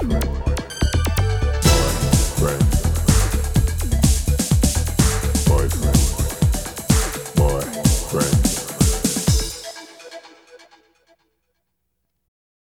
Bye bye.